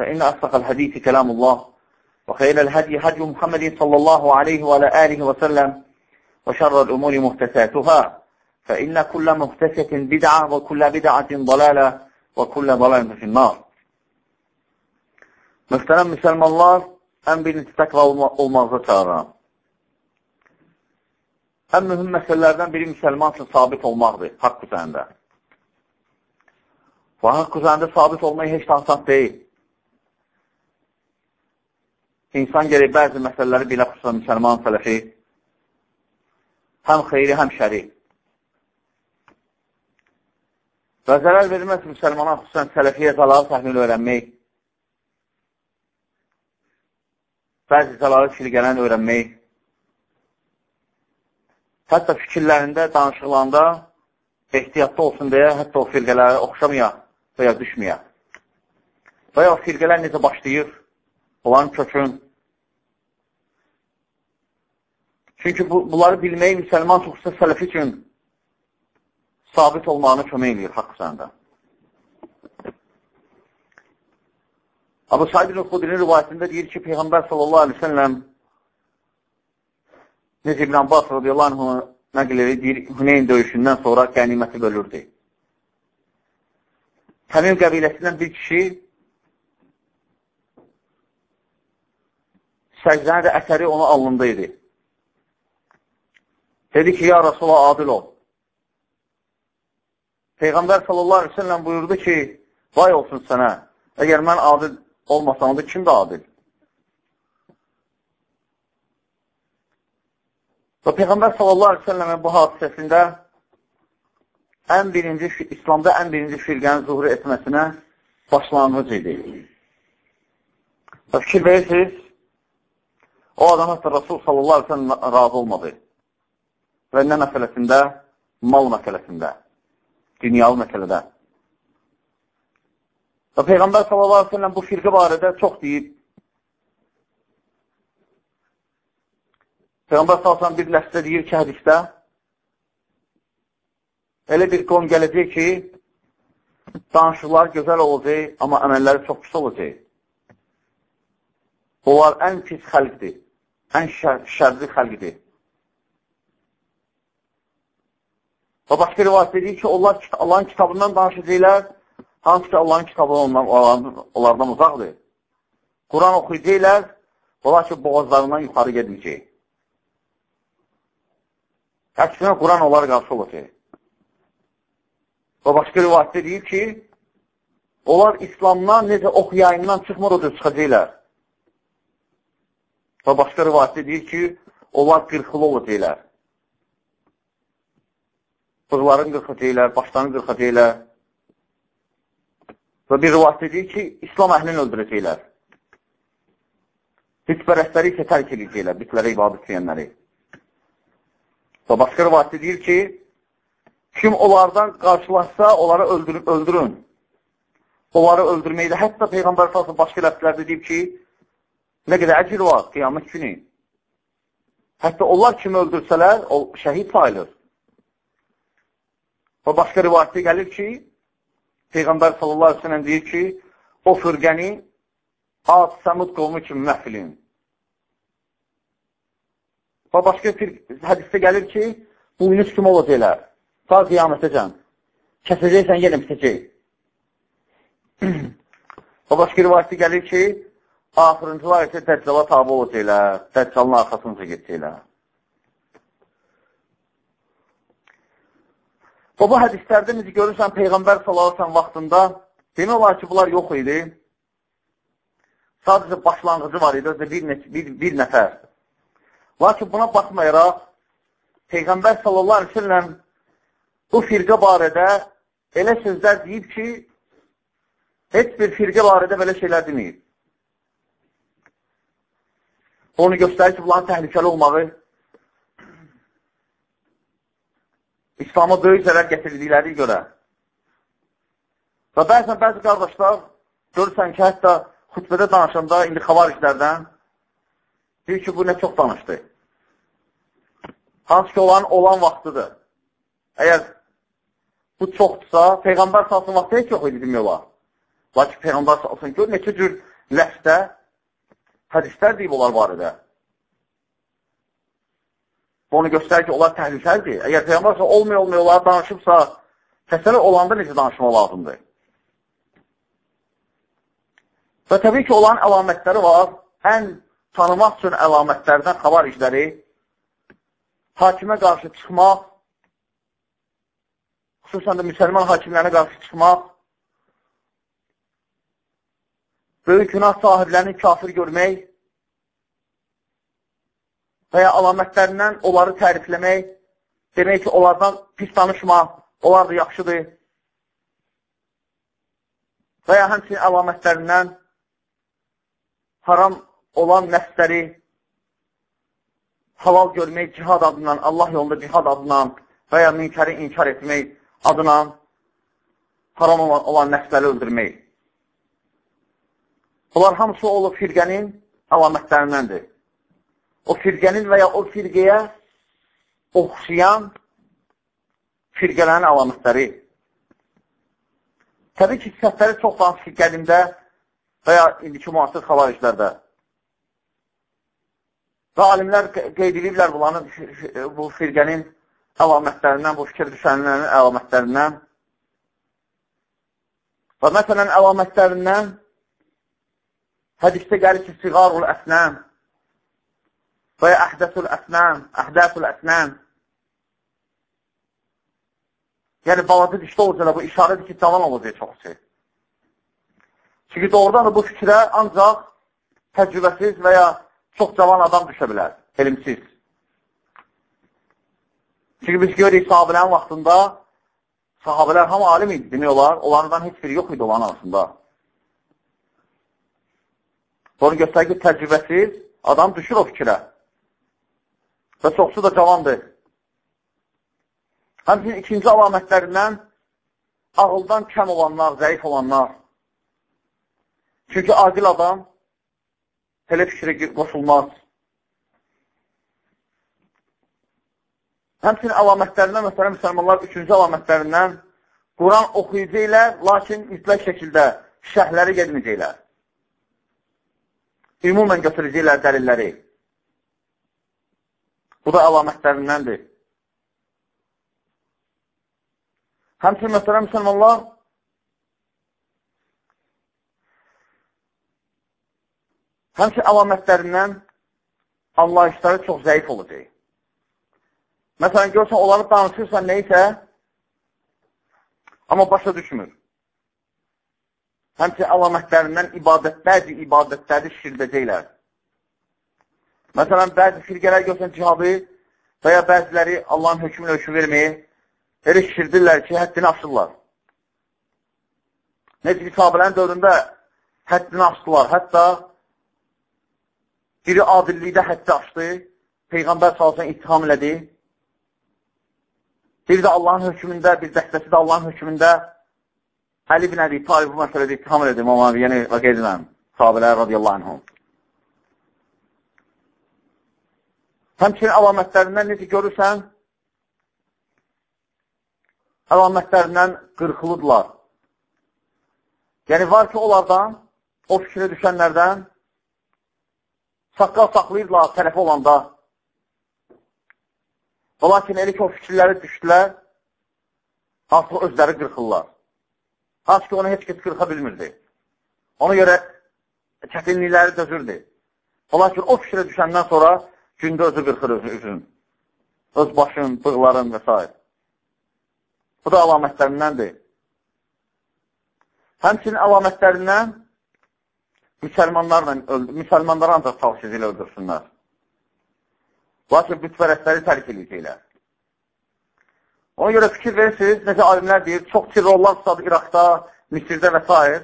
فإن أصدق الحديث كلام الله وخير الهدي هدي محمد صلى الله عليه وعلى آله وسلم وشر الأمور محدثاتها فإن كل محدثة بدعة وكل بدعة ضلالة وكل ضلالة في النار Mühtərəm müsəlmanlar, ən birinci təqva olmağıza çağıram. Ən mühüm məsələlərdən biri müsəlman üçün sabit olmaqdır, haqq üzərində. Və haqq üzərində sabit olmaq heç də asan deyil. İnsan gerək bəzi məsələləri bilə xüsusən müsəlman sələfi həm xeyri, həm şəri. Və zərər verilməz müsəlmana xüsusən sələfiyyə zalalı təhlil öyrənmək, bəzi zalalı firqələn öyrənmək, hətta fikirlərində, danışıqlarında ehtiyatlı olsun deyə hətta o firqələrə oxşamaya və ya düşməyə. Və ya o firqələr necə başlayır, onların kökün. Çünki bu, bunları bilməyi müsəlman çoxsa sələfi üçün sabit olmağını kömək edir haqq səndə. Abu Said ibn Xudrin rivayətində deyir ki, Peyğəmbər sallallahu aleyhi ve selləm necə İbn Abbas radiyallahu anh nəql edir, deyir, Hüneyn döyüşündən sonra qəniməti bölürdü. Təmim qəbiləsindən bir kişi səcdəni də əsəri ona alnında idi. Dedi ki, ya Rasulullah, adil ol. Peyğəmbər sallallahu aleyhi ve sellem buyurdu ki, vay olsun sənə, əgər mən adil olmasam da kim də adil? Və Peyğəmbər sallallahu aleyhi ve sellemin bu hadisəsində ən birinci, İslamda ən birinci firqənin zuhur etməsinə başlanğıc idi. Və fikir verirsiniz, o adam hətta Rasul sallallahu aleyhi ve sellem razı olmadı. Və nə məsələsində? Mal məsələsində, dünyalı məsələdə. Və Peyğəmbər sallallahu aleyhi ve sellem bu firqə barədə çox deyib. Peyğəmbər sallallahu bir ləfsə deyir ki, hədisdə, elə bir qom gələcək ki, danışıqlar gözəl olacaq, amma əməlləri çox pis olacaq. Onlar ən pis xəlqdir, ən şər şərli xəlqdir. Və başqa rivayət edir ki, onlar Allahın kitabından danışacaqlar, hansı ki Allahın kitabı ondan, onlardan, onlardan uzaqdır. Quran oxuyacaqlar, onlar ki, boğazlarından yuxarı gedməyəcək. Əksinə, Quran onlara qarşı olacaq. Və başqa rivayətdə deyir ki, onlar İslamdan necə ox yayından çıxmır, o da çıxacaqlar. Və başqa rivayətdə deyir ki, onlar qırxılı olacaqlar. Bığların qırxacaqlar, başlarını qırxacaqlar. Və bir rivayətdə deyir ki, İslam əhlini öldürəcəklər. Bütpərəstləri isə tərk edəcəklər, bütlərə ibadət edənləri. Və başqa rivayətdə deyir ki, kim onlardan qarşılaşsa, onları öldürün. öldürün. Onları öldürməkdə, hətta Peyğəmbər salsın başqa ləfslərdə deyib ki, nə qədər əcr var qiyamət günü. Hətta onlar kimi öldürsələr, o şəhid sayılır. Və başqa rivayətdə gəlir ki, Peyğəmbər sallallahu aleyhi ve sellem deyir ki, o fırqəni Ad Səmud qovmu kimi məhfilin. Və başqa bir hədisdə gəlir ki, buynuz kimi olacaqlar. Ta qiyamətəcən. Kəsəcəksən, yenə bitəcək. O başqa rivayətdə gəlir ki, axırıncılar isə Dəccala tabi olacaqlar, Dəccalın arxasınca gedəcəklər. O, bu hədislərdə necə görürsən, Peyğəmbər salalsan vaxtında demək olar ki, bunlar yox idi. Sadəcə başlanğıcı var idi, özdə bir, bir, bir nəfər. Lakin buna baxmayaraq, Peyğəmbər sallallahu aleyhi ve sellem bu firqə barədə elə sözlər deyib ki, heç bir firqə barədə belə şeylər deməyib. Onu göstərir ki, bunların təhlükəli olmağı İslam'a böyük zərər gətirdikləri görə. Və bəzən bəzi qardaşlar görürsən ki, hətta xütbədə danışanda indi xavariclərdən deyir ki, bu nə çox danışdı. Hansı ki, olan, olan vaxtıdır. Əgər bu çoxdursa, Peyğəmbər salsın vaxtı heç yox idi demək olar. Lakin Peyğəmbər salsın gör, neçə cür ləfdə hədislər deyib onlar barədə. Bu onu göstərir ki, onlar təhlükəlidir. Əgər Peyğəmbər olmuyor, olmuyor, onlar danışıbsa, kəsələ olanda necə danışmaq lazımdır? Və təbii ki, olan əlamətləri var. Ən tanımaq üçün əlamətlərdən xabar işləri hakimə qarşı çıxmaq, xüsusən də müsəlman hakimlərinə qarşı çıxmaq, böyük günah sahiblərini kafir görmək və ya əlamətlərindən onları tərifləmək, demək ki, onlardan pis danışma, onlar da yaxşıdır və ya həmçinin əlamətlərindən haram olan nəfsləri halal görmək cihad adından, Allah yolunda cihad adından və ya münkəri inkar etmək adına haram olan, olan nəfsləri öldürmək. Bunlar hamısı olub firqənin əlamətlərindəndir. O firqənin və ya o firqəyə oxşayan firqələrin əlamətləri. Təbii ki, səhvləri çox danışıq qədimdə və ya indiki müasir xavariclərdə. Və alimlər qeyd ediblər bunların, bu firqənin əlamətlərindən, bu fikir düşənlərin əlamətlərindən. Və məsələn, əlamətlərindən hədisdə gəlir ki, siğarul əsnəm və ya əhdəsul əsnəm, əhdəsul əsnəm. Yəni, balaca dişdə olacaq, bu işarədir ki, cavan olacaq çox şey. Çünki doğrudan da bu fikrə ancaq təcrübəsiz və ya çox cavan adam düşə bilər, elmsiz. Çünki biz görürük sahabələrin vaxtında sahabələr hamı alim idi, demək olar, onlardan heç biri yox idi onların arasında. Sonra göstərir ki, təcrübəsiz adam düşür o fikrə. Və çoxsu da cavandır. Həmçinin ikinci alamətlərindən ağıldan kəm olanlar, zəif olanlar. Çünki aqil adam elə fikrə qoşulmaz. Həmçinin əlamətlərindən, məsələn, müsəlmanlar üçüncü əlamətlərindən Quran oxuyacaqlər, lakin mütləq şəkildə şəhləri gedməyəcəklər. Ümumən götürəcəklər dəlilləri. Bu da əlamətlərindəndir. Həmçinin, məsələn, müsəlmanlar Həmçin əlamətlərindən anlayışları çox zəif olacaq. Məsələn, görsən, onları danışırsan neysə, amma başa düşmür. Həmçin əlamətlərindən ibadət, bəzi ibadətləri şirdəcəklər. Məsələn, bəzi firqələr görsən cihadı və ya bəziləri Allahın hökmünə hökm verməyi elə şirdirlər ki, həddini aşırlar. Necə ki, sahabələrin dövründə həddini aşdılar. Hətta Biri adillikdə həddi açdı, Peyğəmbər salsın ittiham elədi. Biri də Allahın hökmündə, bir dəstəsi də Allahın hökmündə Əli bin Əbi Talib bu məsələdə ittiham elədi, İmam Əbi, yəni və qeydilən sahabələr radiyallahu anhum. Həmçinin əlamətlərindən necə görürsən, əlamətlərindən qırxılıdırlar. Yəni, var ki, onlardan, o fikrə düşənlərdən saqqal saxlayırlar tərəfi olanda. Və lakin elə ki, o fikirləri düşdülər, hansı özləri qırxırlar. Hansı ki, onu heç kəs qırxa bilmirdi. Ona görə çətinlikləri dözürdü. Ola ki, o fikrə düşəndən sonra gündə özü qırxır özün. Öz başın, bığların və s. Bu da əlamətlərindəndir. Həmçinin əlamətlərindən müsəlmanlarla müsəlmanları ancaq tavsiz ilə öldürsünlər. Lakin bütpərəstləri tərk edəcəklər. Ona görə fikir verirsiniz, necə alimlər deyir, çox terrorlar tutadı İraqda, Misirdə və s.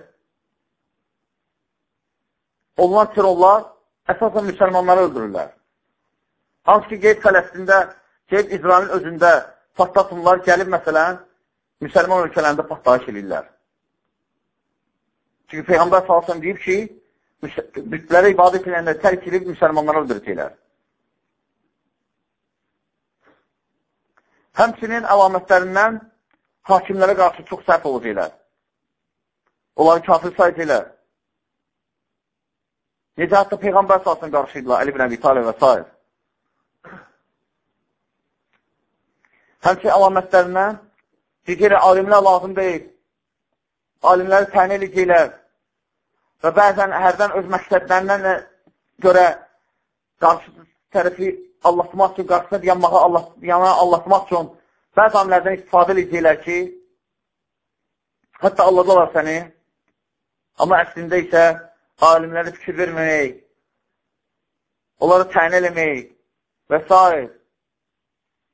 Olunan terrorlar əsasən müsəlmanları öldürürlər. Hansı ki, qeyd Fələstində, qeyd İsrailin özündə patlatımlar gəlib, məsələn, müsəlman ölkələrində patlayış edirlər. Çünki Peyğəmbər salsın deyib ki, bütlərə ibadət edəndə tərk edib müsəlmanları öldürəcəklər. Həmçinin əlamətlərindən hakimlərə qarşı çox səhv olacaqlar. Onları kafir sayacaqlar. Necə hətta Peyğəmbər salsın qarşıydılar, Əli bin Əbi Talib və s. Həmçinin əlamətlərindən Digəri alimlər lazım deyil. Alimləri təyin edəcəklər və bəzən hərdən öz məqsədlərindən görə qarşı tərəfi Allahmaq üçün, qarşısına yanmağı Allah, yana Allahmaq üçün bəzi alimlərdən istifadə edəcəklər ki, hətta Allahdalar səni, amma əslində isə alimləri fikir verməmək, onları təyin eləmək və s.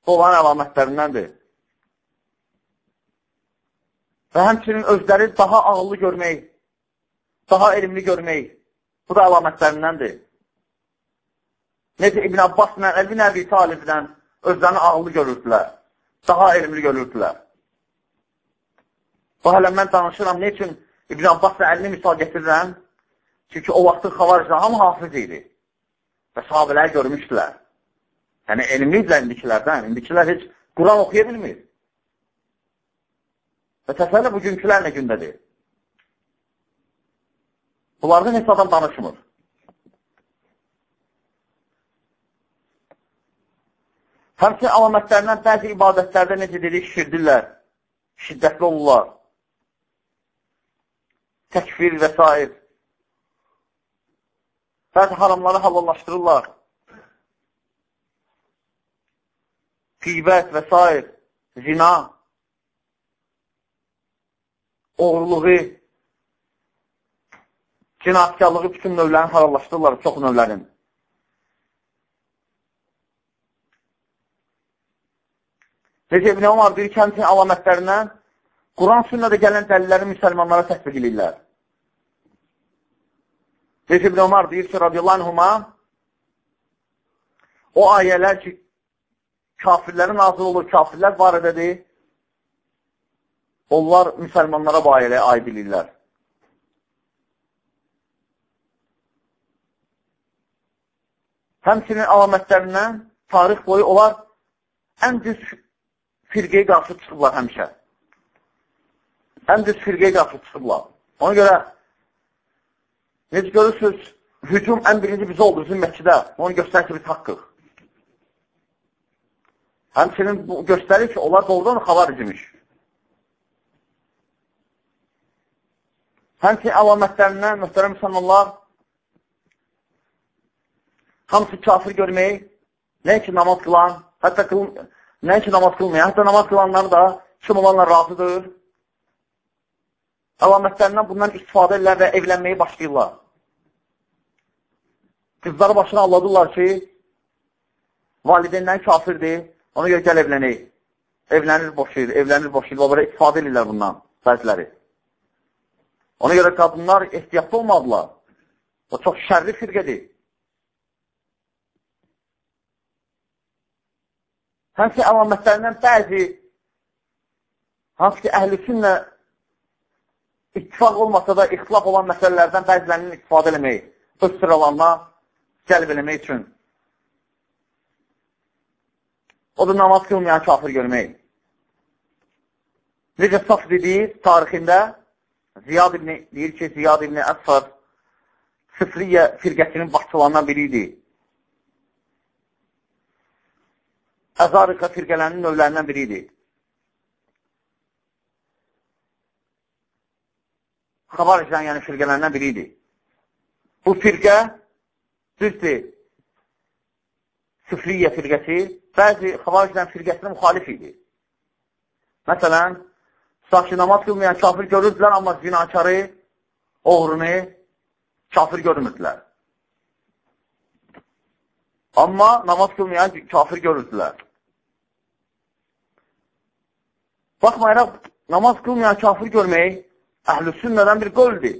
olan əlamətlərindəndir və həmçinin özləri daha ağıllı görmək, daha elmli görmək. Bu da əlamətlərindəndir. Necə İbn Abbasla, Əli Nəbi Taliblə özlərini ağıllı görürdülər, daha elmli görürdülər. Bu hələ mən danışıram, ne üçün İbn Abbasla əlini misal getirirəm? Çünki o vaxtın xavaricdə hamı hafız idi və sahabələri görmüşdülər. Yəni, elmliyidilər indikilərdən. İndikilər heç Quran oxuya bilmir. Və təsəllə bugünkülər nə gündədir? Bunlardan heç adam danışmır. Həmçin əlamətlərindən bəzi ibadətlərdə necə dedik, şirdirlər, şiddətli olurlar, təkfir və s. Bəzi haramları halallaşdırırlar, qeybət və s. zina, oğurluğu, cinayətkarlığı bütün növlərini halallaşdırırlar, çox növlərin. Necə İbn Omar deyir, kəmsin əlamətlərindən Quran sünnədə gələn dəlilləri müsəlmanlara tətbiq edirlər. Necə İbn Omar deyir ki, radiyallahu anhuma, o ayələr ki, kafirlərin nazil olur, kafirlər barədədir, Onlar müsəlmanlara bu ailəyə aid edirlər. Həmçinin əlamətlərindən tarix boyu onlar ən düz firqəyə qarşı çıxırlar həmişə. Ən düz firqəyə qarşı çıxırlar. Ona görə necə görürsünüz, hücum ən birinci bizə oldu bizim Məkidə. Onu göstərir ki, biz haqqıq. Həmçinin bu göstərir ki, onlar doğrudan xavar imiş. Həmçin əlamətlərindən, mühtərəm müsəlmanlar, hamısı kafir görmək, nəinki namaz qılan, hətta qıl, nəinki namaz qılmayan, hətta namaz qılanları da kim olanlar razıdır. Əlamətlərindən bundan istifadə edirlər və evlənməyi başlayırlar. Qızları başına alladırlar ki, valideynləri kafirdir, ona görə gəl evlənək. Evlənir, boşayır, evlənir, boşayır, belə istifadə edirlər bundan bəziləri. Ona görə qadınlar ehtiyatlı olmadılar. O çox şərli firqədir. Həmçə əlamətlərindən bəzi hansı ki, əhlüsünlə ittifaq olmasa da ixtilaf olan məsələlərdən bəzilərinin istifadə eləmək, öz sıralanma cəlb eləmək üçün. O da namaz qılmayan kafir görmək. Necə saf dedik tarixində Ziyad ibn, deyir ki, Ziyad ibn Əsfar Sıfriyyə firqəsinin başçılarından biri idi. Əzarika firqələrinin növlərindən biri idi. xavaricdən, yəni firqələrindən biri idi. Bu firqə, düzdür, süfriyyə firqəsi, bəzi xavaricdən firqəsinə müxalif idi. Məsələn, ki, namaz qılmayan kafir görürdülər, amma zinakarı, oğrunu kafir görmürdülər. Amma namaz qılmayan kafir görürdülər. Baxmayaraq, namaz qılmayan kafir görmək əhl-i sünnədən bir qoldür.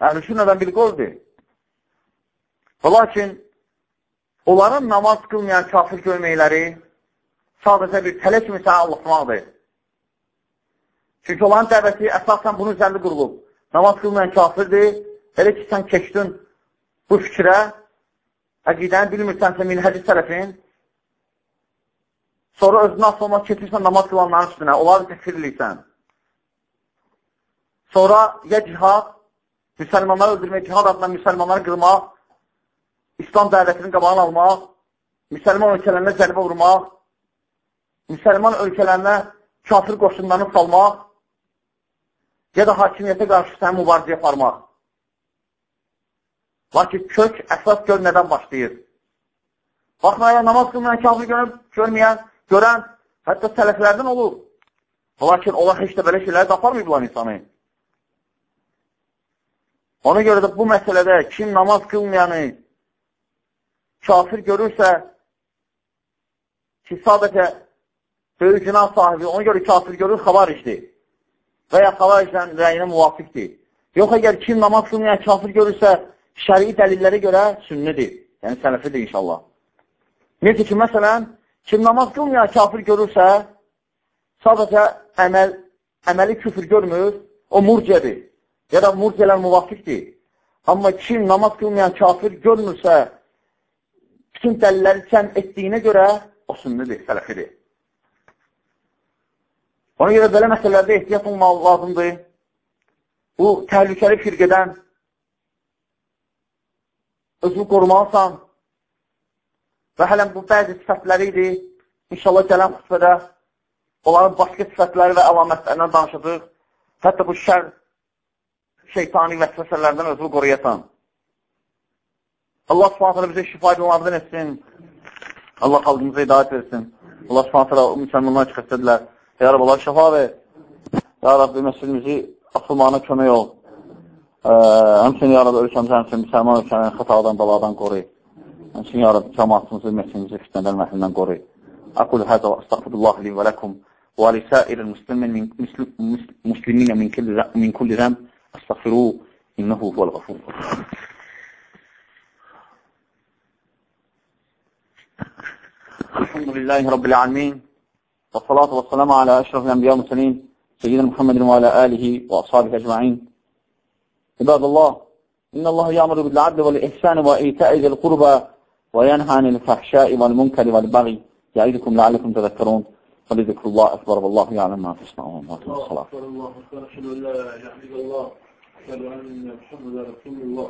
Əhl-i sünnədən bir qoldür. Və lakin, onların namaz qılmayan kafir görməkləri sadəcə bir tələ kimi sənə Allahmaqdır. Çünki onların dəvəti əsasən bunun üzərində qurulub. Namaz qılmayan kafirdir. Elə ki, sən keçdin bu fikrə, əqidəni bilmirsənsə minhəci sələfin, Sonra özünə asılma keçirsən namaz qılanların üstünə, onları təkfir edirsən. Sonra ya cihad, müsəlmanları öldürmək, cihad adına müsəlmanları qırmaq, İslam dəvətinin qabağını almaq, müsəlman ölkələrinə zərbə vurmaq, müsəlman ölkələrinə kafir qoşunlarını salmaq, ya da hakimiyyətə qarşı sən mübarizə yaparmaq. Lakin kök əsas gör nədən başlayır. Baxmayaraq, namaz qılmayan, kafir görüb, görməyən, görən, hətta sələflərdən olur. Lakin onlar heç də belə şeyləri də aparmayıblar insanı. Ona görə də bu məsələdə kim namaz qılmayanı kafir görürsə, ki, sadəcə böyük günah sahibi, ona görə kafir görür, xabar işdir. Və ya xabar işlərin rəyinə müvafiqdir. Yox, əgər kim namaz qılmayan kafir görürsə, şəri dəlillərə görə sünnidir. Yəni, sələfidir inşallah. Necə ki, məsələn, Kim namaz qılmayan kafir görürsə, sadəcə əməl, əməli küfür görmür, o murcədir. Ya da murcələr müvafiqdir. Amma kim namaz qılmayan kafir görmürsə, bütün dəlilləri sən etdiyinə görə o sünnidir, sələfidir. Ona görə belə məsələlərdə ehtiyat olmaq lazımdır. Bu təhlükəli firqədən özünü qorumalısan, Və hələm bu bəzi sifətləri idi. İnşallah gələn xütbədə onların başqa sifətləri və əlamətlərindən danışacaq. Hətta bu şər şeytani vəsvəsələrdən özünü qoruyasan. Allah subhanətlə bizə şifa edinlərdən etsin. Allah xalqımıza hidayət versin. Allah subhanətlə müsəlmanlar ki, xəstədirlər. Ya Rabbi, Allah şəfa ver. Ya Rabbi, məsəlimizi atılmağına kömək ol. Həmçinin Ya Rabbi, ölkəmizə həmçinin müsəlman ölkənin xətadan, baladan qoruyur. Həmçin, ya Rabbi, cəmatımızı, ümmetimizi fitnədən məhlindən qoruy. Aqul həzə və astaqfirullah li və ləkum və lisəiril muslimin min kulli zəm astaqfiru innəhu huvəl qafur. الحمد لله رب العالمين والصلاة والسلام على أشرف الأنبياء والمرسلين سيدنا محمد وعلى آله وأصحابه أجمعين عباد الله إن الله يأمر بالعدل والإحسان وإيتاء ذي القربى وينهى عن الفحشاء والمنكر والبغي يعيدكم لعلكم تذكرون ولذكر الله أكبر والله يعلم ما تصنعون وأقيموا الصلاة. أكبر الله أكبر أشهد أن لا إله إلا الله أشهد أن محمدا رسول الله